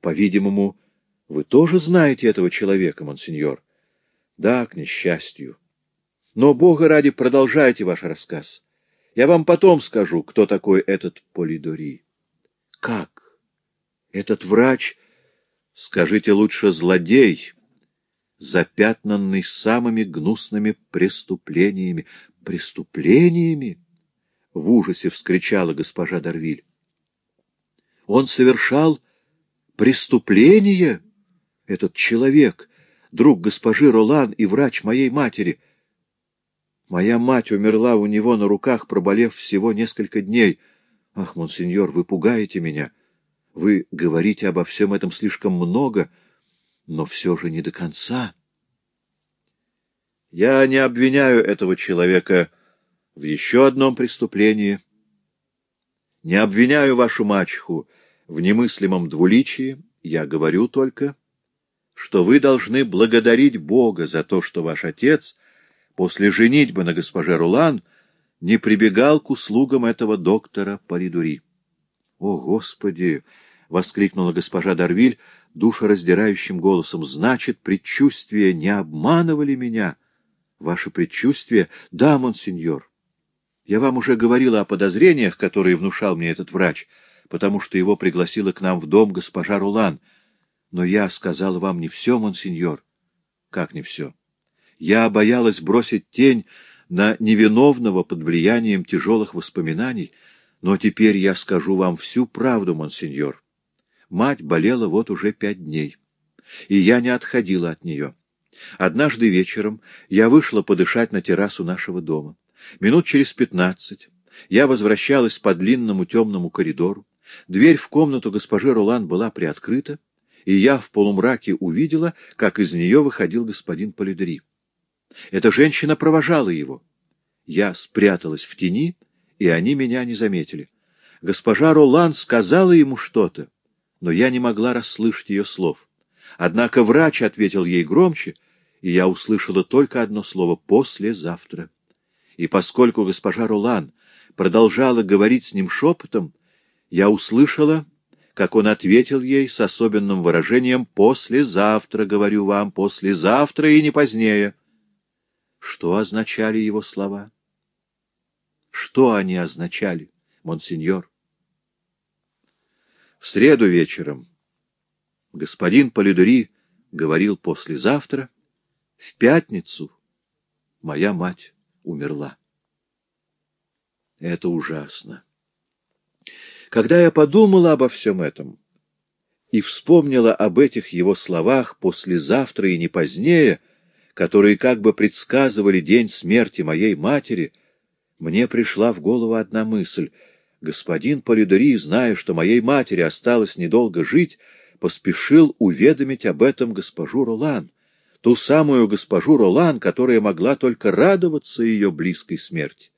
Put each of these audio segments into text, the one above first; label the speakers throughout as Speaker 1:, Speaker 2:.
Speaker 1: По-видимому, вы тоже знаете этого человека, монсеньор? Да, к несчастью. Но, Бога ради, продолжайте ваш рассказ. Я вам потом скажу, кто такой этот Полидори. Как? Этот врач, скажите лучше, злодей, запятнанный самыми гнусными преступлениями. Преступлениями? В ужасе вскричала госпожа Дарвиль. Он совершал преступление? Этот человек, друг госпожи Ролан и врач моей матери. Моя мать умерла у него на руках, проболев всего несколько дней. Ах, монсеньор, вы пугаете меня. Вы говорите обо всем этом слишком много, но все же не до конца. Я не обвиняю этого человека в еще одном преступлении. Не обвиняю вашу мачеху в немыслимом двуличии, я говорю только, что вы должны благодарить Бога за то, что ваш отец после женитьбы на госпоже Рулан не прибегал к услугам этого доктора Паридури. — О, Господи! — воскликнула госпожа Дарвиль душераздирающим голосом. — Значит, предчувствия не обманывали меня? — Ваше предчувствие? — Да, монсеньор. Я вам уже говорила о подозрениях, которые внушал мне этот врач, потому что его пригласила к нам в дом госпожа Рулан. Но я сказала вам не все, монсеньор. — Как не все? Я боялась бросить тень на невиновного под влиянием тяжелых воспоминаний, но теперь я скажу вам всю правду, монсеньор. Мать болела вот уже пять дней, и я не отходила от нее. Однажды вечером я вышла подышать на террасу нашего дома. Минут через пятнадцать я возвращалась по длинному темному коридору. Дверь в комнату госпожи Ролан была приоткрыта, и я в полумраке увидела, как из нее выходил господин Полидери. Эта женщина провожала его. Я спряталась в тени, и они меня не заметили. Госпожа Ролан сказала ему что-то, но я не могла расслышать ее слов. Однако врач ответил ей громче, и я услышала только одно слово «послезавтра». И поскольку госпожа Ролан продолжала говорить с ним шепотом, я услышала, как он ответил ей с особенным выражением «послезавтра, говорю вам, послезавтра и не позднее». Что означали его слова? Что они означали, монсеньор? В среду вечером господин Полидори говорил послезавтра, в пятницу моя мать умерла. Это ужасно. Когда я подумала обо всем этом и вспомнила об этих его словах послезавтра и не позднее, которые как бы предсказывали день смерти моей матери, мне пришла в голову одна мысль. Господин Полидори, зная, что моей матери осталось недолго жить, поспешил уведомить об этом госпожу Ролан, ту самую госпожу Ролан, которая могла только радоваться ее близкой смерти.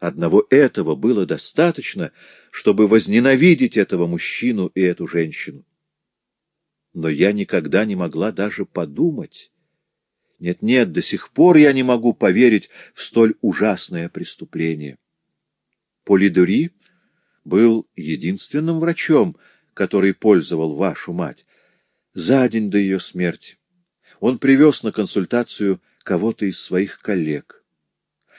Speaker 1: Одного этого было достаточно, чтобы возненавидеть этого мужчину и эту женщину. Но я никогда не могла даже подумать, нет-нет, до сих пор я не могу поверить в столь ужасное преступление. Полидори был единственным врачом, который пользовал вашу мать. За день до ее смерти он привез на консультацию кого-то из своих коллег.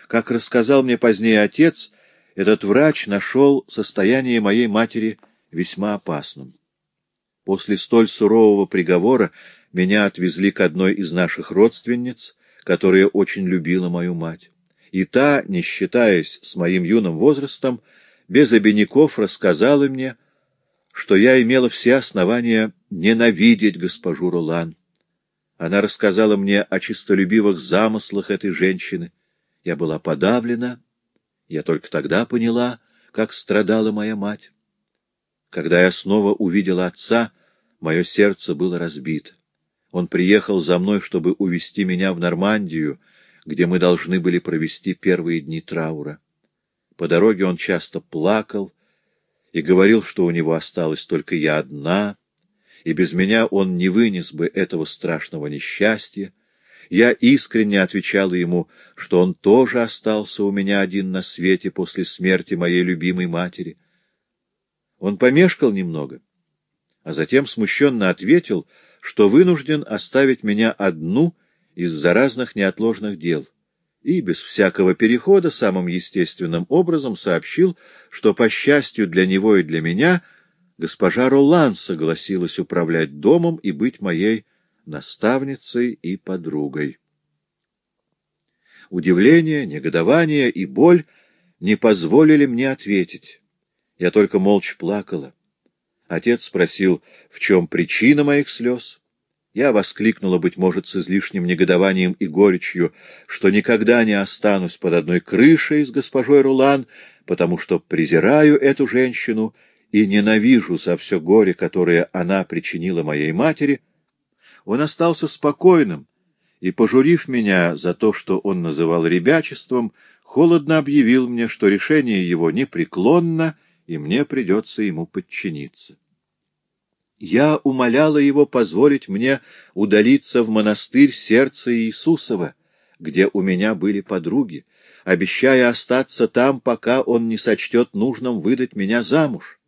Speaker 1: Как рассказал мне позднее отец, этот врач нашел состояние моей матери весьма опасным. После столь сурового приговора меня отвезли к одной из наших родственниц, которая очень любила мою мать. И та, не считаясь с моим юным возрастом, без обиняков рассказала мне, что я имела все основания ненавидеть госпожу Ролан. Она рассказала мне о чистолюбивых замыслах этой женщины. Я была подавлена. Я только тогда поняла, как страдала моя мать. Когда я снова увидела отца, мое сердце было разбито. Он приехал за мной, чтобы увезти меня в Нормандию, где мы должны были провести первые дни траура. По дороге он часто плакал и говорил, что у него осталась только я одна, и без меня он не вынес бы этого страшного несчастья. Я искренне отвечала ему, что он тоже остался у меня один на свете после смерти моей любимой матери. Он помешкал немного, а затем смущенно ответил, что вынужден оставить меня одну из-за разных неотложных дел, и без всякого перехода самым естественным образом сообщил, что, по счастью для него и для меня, госпожа Ролан согласилась управлять домом и быть моей наставницей и подругой. Удивление, негодование и боль не позволили мне ответить. Я только молча плакала. Отец спросил, в чем причина моих слез. Я воскликнула, быть может, с излишним негодованием и горечью, что никогда не останусь под одной крышей с госпожой Рулан, потому что презираю эту женщину и ненавижу за все горе, которое она причинила моей матери. Он остался спокойным, и, пожурив меня за то, что он называл ребячеством, холодно объявил мне, что решение его непреклонно, и мне придется ему подчиниться. Я умоляла его позволить мне удалиться в монастырь сердца Иисусова, где у меня были подруги, обещая остаться там, пока он не сочтет нужным выдать меня замуж.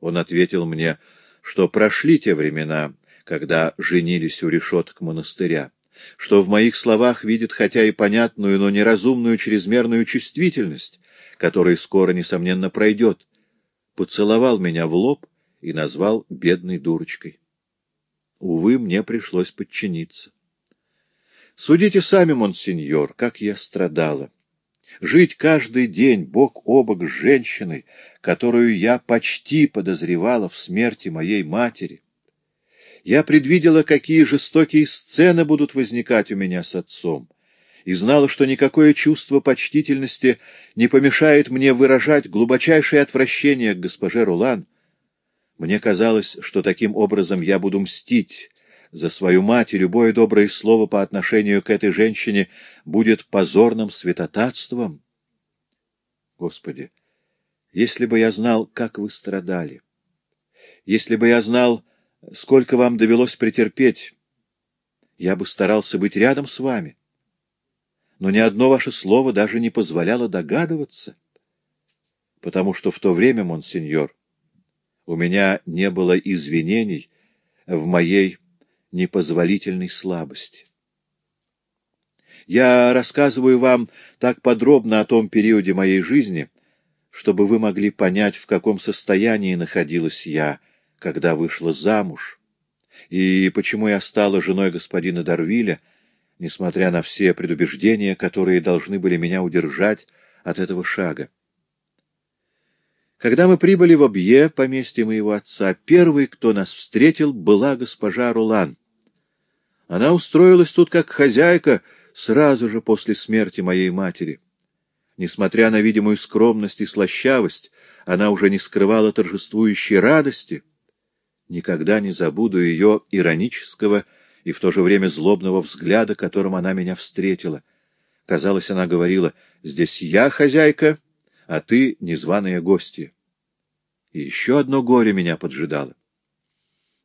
Speaker 1: Он ответил мне, что прошли те времена, когда женились у решеток монастыря что в моих словах видит хотя и понятную, но неразумную чрезмерную чувствительность, которая скоро, несомненно, пройдет, поцеловал меня в лоб и назвал бедной дурочкой. Увы, мне пришлось подчиниться. Судите сами, монсеньор, как я страдала. Жить каждый день бок о бок с женщиной, которую я почти подозревала в смерти моей матери, я предвидела, какие жестокие сцены будут возникать у меня с отцом, и знала, что никакое чувство почтительности не помешает мне выражать глубочайшее отвращение к госпоже Рулан. Мне казалось, что таким образом я буду мстить за свою мать, и любое доброе слово по отношению к этой женщине будет позорным святотатством. Господи, если бы я знал, как вы страдали, если бы я знал, сколько вам довелось претерпеть. Я бы старался быть рядом с вами. Но ни одно ваше слово даже не позволяло догадываться, потому что в то время, монсеньор, у меня не было извинений в моей непозволительной слабости. Я рассказываю вам так подробно о том периоде моей жизни, чтобы вы могли понять, в каком состоянии находилась я, — когда вышла замуж, и почему я стала женой господина Дарвиля, несмотря на все предубеждения, которые должны были меня удержать от этого шага. Когда мы прибыли в Обье, поместье моего отца, первый, кто нас встретил, была госпожа Рулан. Она устроилась тут как хозяйка сразу же после смерти моей матери. Несмотря на видимую скромность и слащавость, она уже не скрывала торжествующей радости — Никогда не забуду ее иронического и в то же время злобного взгляда, которым она меня встретила. Казалось, она говорила, «Здесь я хозяйка, а ты незваная гостья». И еще одно горе меня поджидало.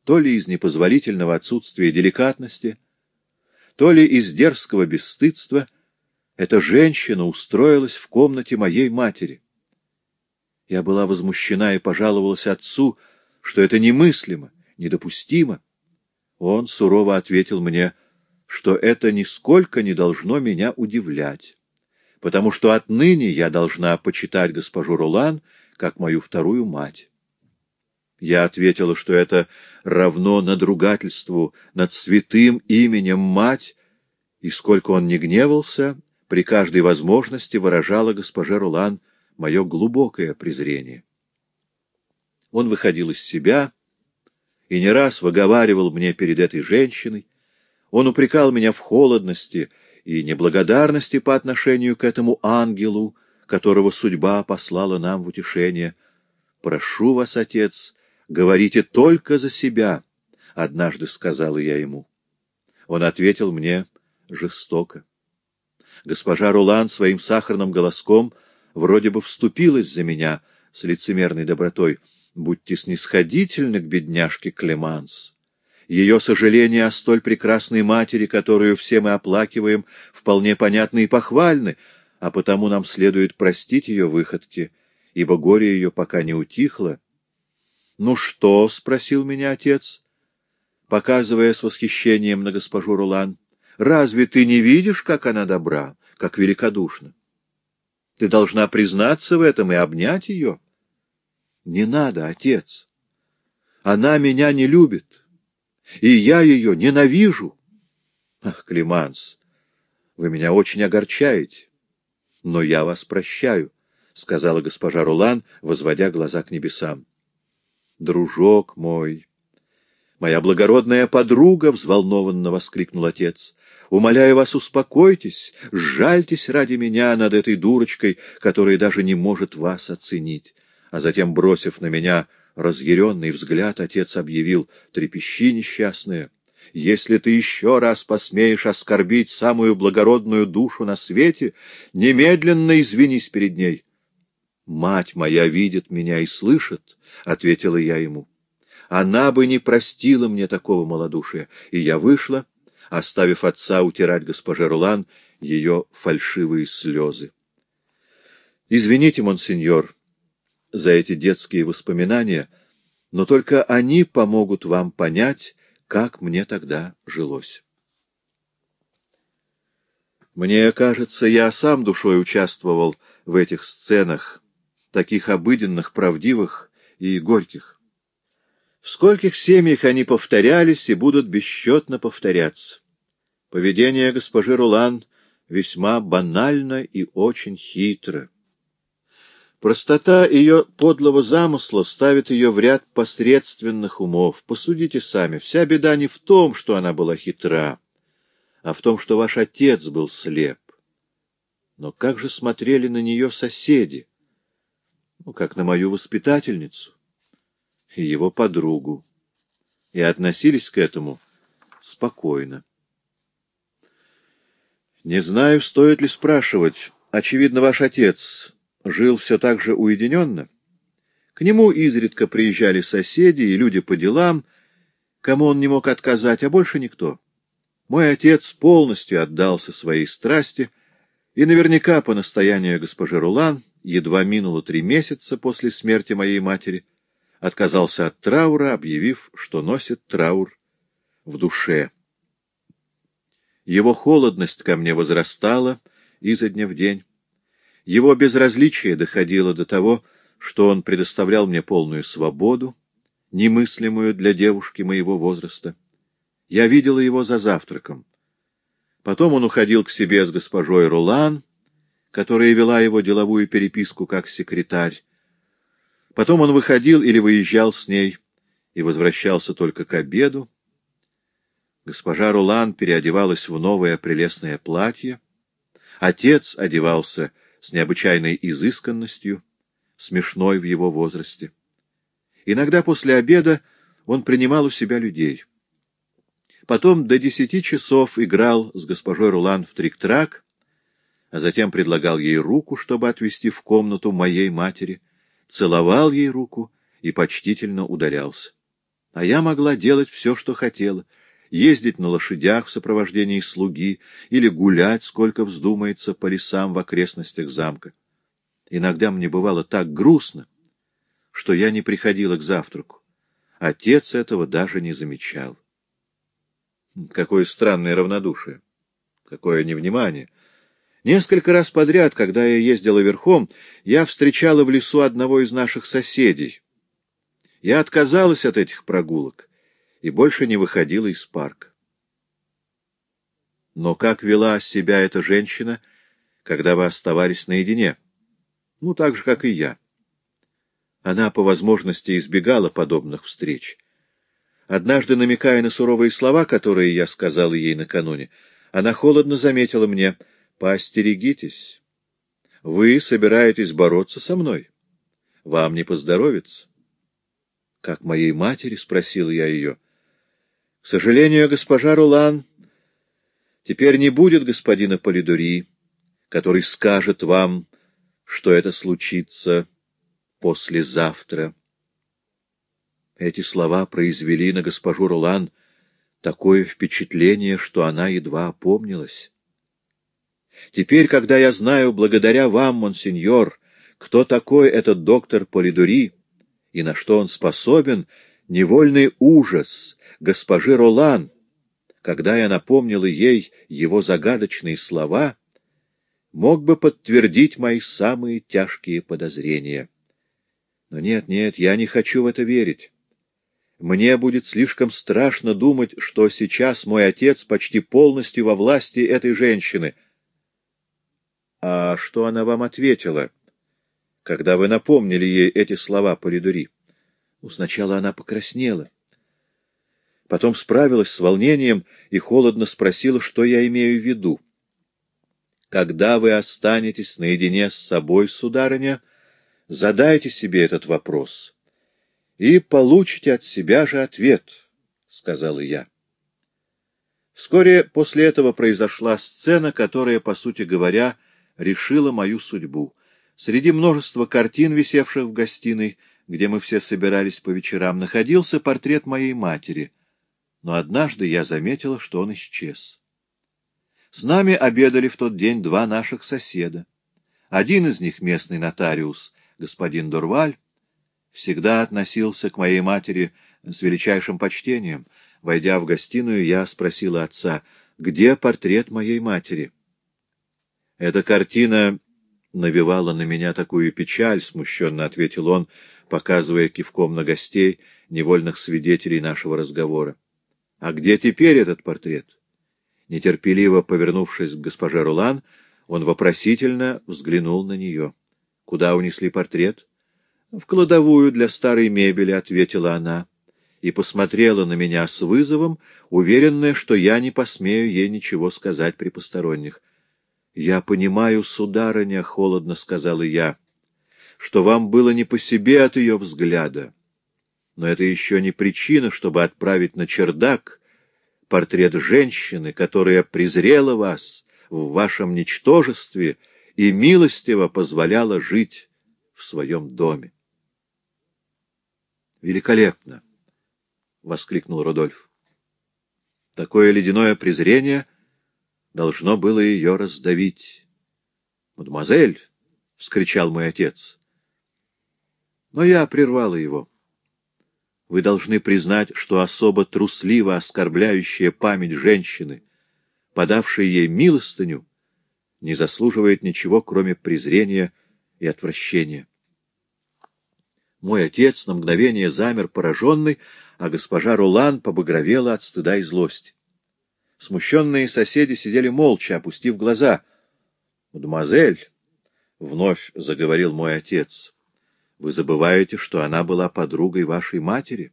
Speaker 1: То ли из непозволительного отсутствия деликатности, то ли из дерзкого бесстыдства, эта женщина устроилась в комнате моей матери. Я была возмущена и пожаловалась отцу, что это немыслимо, недопустимо. Он сурово ответил мне, что это нисколько не должно меня удивлять, потому что отныне я должна почитать госпожу Ролан как мою вторую мать. Я ответила, что это равно надругательству над святым именем мать, и сколько он не гневался, при каждой возможности выражала госпоже Рулан мое глубокое презрение. Он выходил из себя и не раз выговаривал мне перед этой женщиной. Он упрекал меня в холодности и неблагодарности по отношению к этому ангелу, которого судьба послала нам в утешение. «Прошу вас, отец, говорите только за себя», — однажды сказала я ему. Он ответил мне жестоко. Госпожа Рулан своим сахарным голоском вроде бы вступилась за меня с лицемерной добротой — Будьте снисходительны к бедняжке Клеманс. Ее сожаления о столь прекрасной матери, которую все мы оплакиваем, вполне понятны и похвальны, а потому нам следует простить ее выходки, ибо горе ее пока не утихло. «Ну что?» — спросил меня отец, показывая с восхищением на госпожу Рулан. «Разве ты не видишь, как она добра, как великодушна? Ты должна признаться в этом и обнять ее». «Не надо, отец. Она меня не любит, и я ее ненавижу». «Ах, Климанс, вы меня очень огорчаете, но я вас прощаю», — сказала госпожа Рулан, возводя глаза к небесам дружок мой. Моя благородная подруга, — взволнованно воскликнул отец, — умоляю вас, успокойтесь, сжальтесь ради меня над этой дурочкой, которая даже не может вас оценить. А затем, бросив на меня разъяренный взгляд, отец объявил, трепещи несчастная, если ты еще раз посмеешь оскорбить самую благородную душу на свете, немедленно извинись перед ней. Мать моя видит меня и слышит, — ответила я ему. Она бы не простила мне такого малодушия, и я вышла, оставив отца утирать госпоже Рулан ее фальшивые слезы. Извините, монсеньор, за эти детские воспоминания, но только они помогут вам понять, как мне тогда жилось. Мне кажется, я сам душой участвовал в этих сценах, таких обыденных, правдивых и горьких. В скольких семьях они повторялись и будут бесчетно повторяться. Поведение госпожи Рулан весьма банально и очень хитро. Простота ее подлого замысла ставит ее в ряд посредственных умов. Посудите сами, вся беда не в том, что она была хитра, а в том, что ваш отец был слеп. Но как же смотрели на нее соседи? ну, как на мою воспитательницу и его подругу, и относились к этому спокойно. Не знаю, стоит ли спрашивать. Очевидно, ваш отец жил все так же уединенно. К нему изредка приезжали соседи и люди по делам, кому он не мог отказать, а больше никто. Мой отец полностью отдался своей страсти, и наверняка по настоянию госпожи Рулан едва минуло три месяца после смерти моей матери, отказался от траура, объявив, что носит траур в душе. Его холодность ко мне возрастала изо дня в день. Его безразличие доходило до того, что он предоставлял мне полную свободу, немыслимую для девушки моего возраста. Я видела его за завтраком. Потом он уходил к себе с госпожой Рулан, которая вела его деловую переписку как секретарь. Потом он выходил или выезжал с ней и возвращался только к обеду. Госпожа Рулан переодевалась в новое прелестное платье. Отец одевался с необычайной изысканностью, смешной в его возрасте. Иногда после обеда он принимал у себя людей. Потом до десяти часов играл с госпожой Рулан в трик-трак, а затем предлагал ей руку, чтобы отвезти в комнату моей матери, целовал ей руку и почтительно ударялся. А я могла делать все, что хотела, ездить на лошадях в сопровождении слуги или гулять, сколько вздумается, по лесам в окрестностях замка. Иногда мне бывало так грустно, что я не приходила к завтраку. Отец этого даже не замечал. Какое странное равнодушие! Какое невнимание! Несколько раз подряд, когда я ездила верхом, я встречала в лесу одного из наших соседей. Я отказалась от этих прогулок и больше не выходила из парка. Но как вела себя эта женщина, когда вы оставались наедине? Ну, так же, как и я. Она по возможности избегала подобных встреч. Однажды, намекая на суровые слова, которые я сказала ей накануне, она холодно заметила мне — Поостерегитесь. Вы собираетесь бороться со мной. Вам не поздоровится. — Как моей матери? — спросил я ее. — К сожалению, госпожа Рулан, теперь не будет господина Полидори, который скажет вам, что это случится послезавтра. Эти слова произвели на госпожу Рулан такое впечатление, что она едва опомнилась. Теперь, когда я знаю, благодаря вам, монсеньор, кто такой этот доктор Полидори, и на что он способен, невольный ужас госпожи Ролан, когда я напомнила ей его загадочные слова, мог бы подтвердить мои самые тяжкие подозрения. Но нет, нет, я не хочу в это верить. Мне будет слишком страшно думать, что сейчас мой отец почти полностью во власти этой женщины. А что она вам ответила, когда вы напомнили ей эти слова по Лидури? Ну, сначала она покраснела. Потом справилась с волнением и холодно спросила, что я имею в виду. Когда вы останетесь наедине с собой, сударыня, задайте себе этот вопрос и получите от себя же ответ, — сказала я. Вскоре после этого произошла сцена, которая, по сути говоря, решила мою судьбу. Среди множества картин, висевших в гостиной, где мы все собирались по вечерам, находился портрет моей матери, но однажды я заметила, что он исчез. С нами обедали в тот день два наших соседа. Один из них, местный нотариус, господин Дурваль, всегда относился к моей матери с величайшим почтением. Войдя в гостиную, я спросила отца, где портрет моей матери? Эта картина навевала на меня такую печаль, — смущенно ответил он, показывая кивком на гостей, невольных свидетелей нашего разговора. — А где теперь этот портрет? Нетерпеливо повернувшись к госпоже Рулан, он вопросительно взглянул на нее. — Куда унесли портрет? —— В кладовую для старой мебели, — ответила она, и посмотрела на меня с вызовом, уверенная, что я не посмею ей ничего сказать при посторонних. — Я понимаю, сударыня, — холодно сказала я, — что вам было не по себе от ее взгляда. Но это еще не причина, чтобы отправить на чердак портрет женщины, которая презрела вас в вашем ничтожестве и милостиво позволяла жить в своем доме. Великолепно! — воскликнул Рудольф. Такое ледяное презрение должно было ее раздавить. — Мадемуазель! — вскричал мой отец. Но я прервала его. Вы должны признать, что особо трусливо оскорбляющая память женщины, подавшей ей милостыню, не заслуживает ничего, кроме презрения и отвращения. Мой отец на мгновение замер пораженный, а госпожа Рулан побагровела от стыда и злости. Смущенные соседи сидели молча, опустив глаза. — Мадемуазель, — вновь заговорил мой отец, — вы забываете, что она была подругой вашей матери.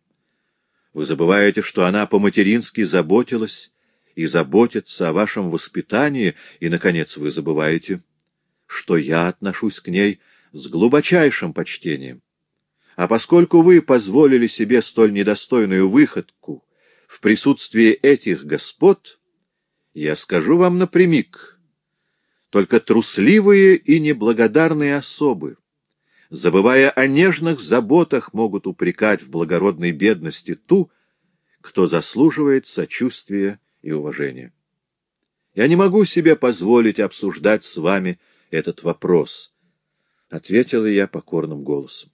Speaker 1: Вы забываете, что она по-матерински заботилась и заботится о вашем воспитании, и, наконец, вы забываете, что я отношусь к ней с глубочайшим почтением. А поскольку вы позволили себе столь недостойную выходку в присутствии этих господ, я скажу вам напрямик, только трусливые и неблагодарные особы, забывая о нежных заботах, могут упрекать в благородной бедности ту, кто заслуживает сочувствия и уважения. Я не могу себе позволить обсуждать с вами этот вопрос, — ответила я покорным голосом.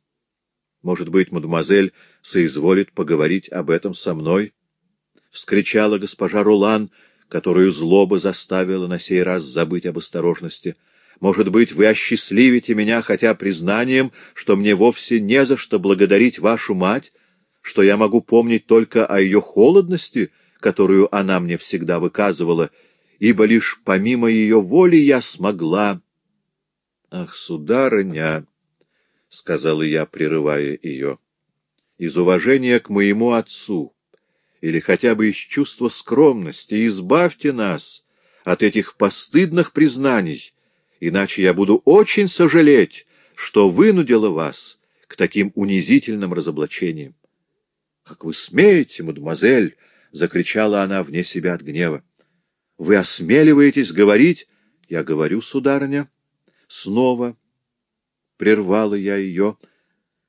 Speaker 1: Может быть, мадемуазель соизволит поговорить об этом со мной? — вскричала госпожа Рулан, которую злоба заставила на сей раз забыть об осторожности. — Может быть, вы осчастливите меня хотя признанием, что мне вовсе не за что благодарить вашу мать, что я могу помнить только о ее холодности, которую она мне всегда выказывала, ибо лишь помимо ее воли я смогла... Ах, сударыня! — сказала я, прерывая ее, — из уважения к моему отцу или хотя бы из чувства скромности избавьте нас от этих постыдных признаний, иначе я буду очень сожалеть, что вынудила вас к таким унизительным разоблачениям. — Как вы смеете, мадемуазель! — закричала она вне себя от гнева. — Вы осмеливаетесь говорить? — Я говорю, сударыня. Снова прервала я ее,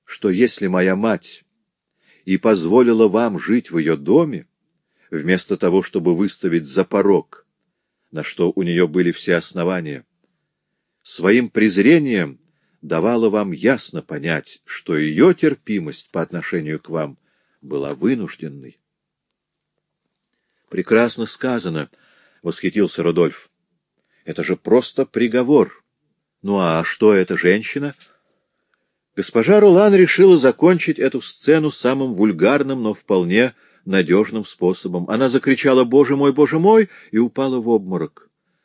Speaker 1: что если моя мать и позволила вам жить в ее доме, вместо того, чтобы выставить за порог, на что у нее были все основания, своим презрением давала вам ясно понять, что ее терпимость по отношению к вам была вынужденной. «Прекрасно сказано», — восхитился Рудольф. «Это же просто приговор. Ну а что эта женщина?» Госпожа Рулан решила закончить эту сцену самым вульгарным, но вполне надежным способом. Она закричала «Боже мой, Боже мой!» и упала в обморок.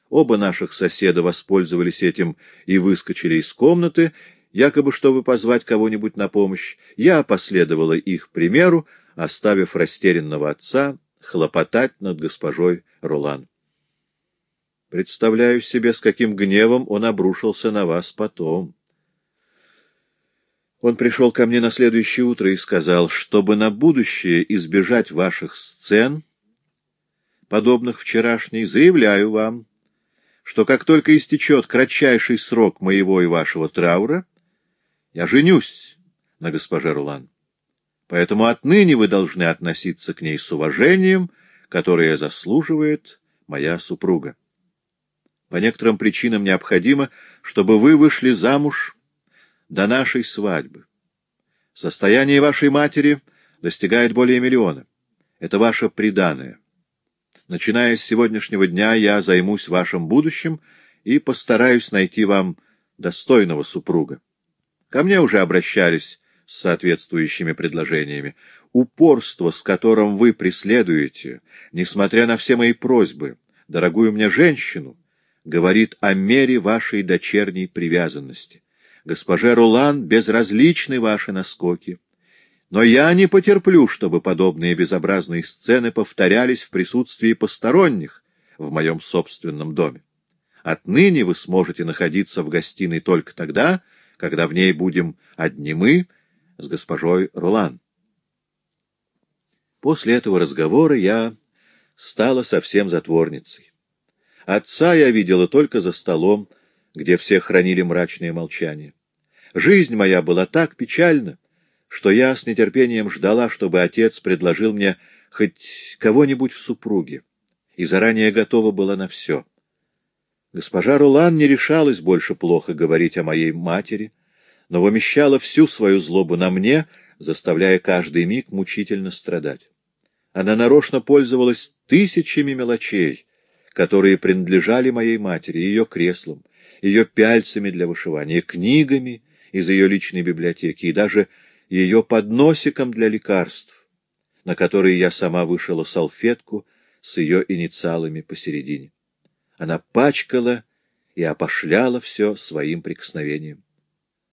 Speaker 1: Оба наших соседа воспользовались этим и выскочили из комнаты, якобы чтобы позвать кого-нибудь на помощь. Я последовала их примеру, оставив растерянного отца хлопотать над госпожой Рулан. Представляю себе, с каким гневом он обрушился на вас потом. Он пришел ко мне на следующее утро и сказал, чтобы на будущее избежать ваших сцен, подобных вчерашней, заявляю вам, что как только истечет кратчайший срок моего и вашего траура, я женюсь на госпоже Рулан. Поэтому отныне вы должны относиться к ней с уважением, которое заслуживает моя супруга. По некоторым причинам необходимо, чтобы вы вышли замуж до нашей свадьбы. Состояние вашей матери достигает более миллиона. Это ваше приданое. Начиная с сегодняшнего дня я займусь вашим будущим и постараюсь найти вам достойного супруга. Ко мне уже обращались с соответствующими предложениями. Упорство, с которым вы преследуете, несмотря на все мои просьбы, дорогую мне женщину, говорит о мере вашей дочерней привязанности. Госпоже Рулан безразличны ваши наскоки. Но я не потерплю, чтобы подобные безобразные сцены повторялись в присутствии посторонних в моем собственном доме. Отныне вы сможете находиться в гостиной только тогда, когда в ней будем одни мы с госпожой Рулан. После этого разговора я стала совсем затворницей. Отца я видела только за столом, где все хранили мрачное молчание. Жизнь моя была так печальна, что я с нетерпением ждала, чтобы отец предложил мне хоть кого-нибудь в супруге, и заранее готова была на все. Госпожа Рулан не решалась больше плохо говорить о моей матери, но вымещала всю свою злобу на мне, заставляя каждый миг мучительно страдать. Она нарочно пользовалась тысячами мелочей, которые принадлежали моей матери, ее креслам, ее пяльцами для вышивания, книгами из ее личной библиотеки и даже ее подносиком для лекарств, на который я сама вышила салфетку с ее инициалами посередине. Она пачкала и опошляла все своим прикосновением.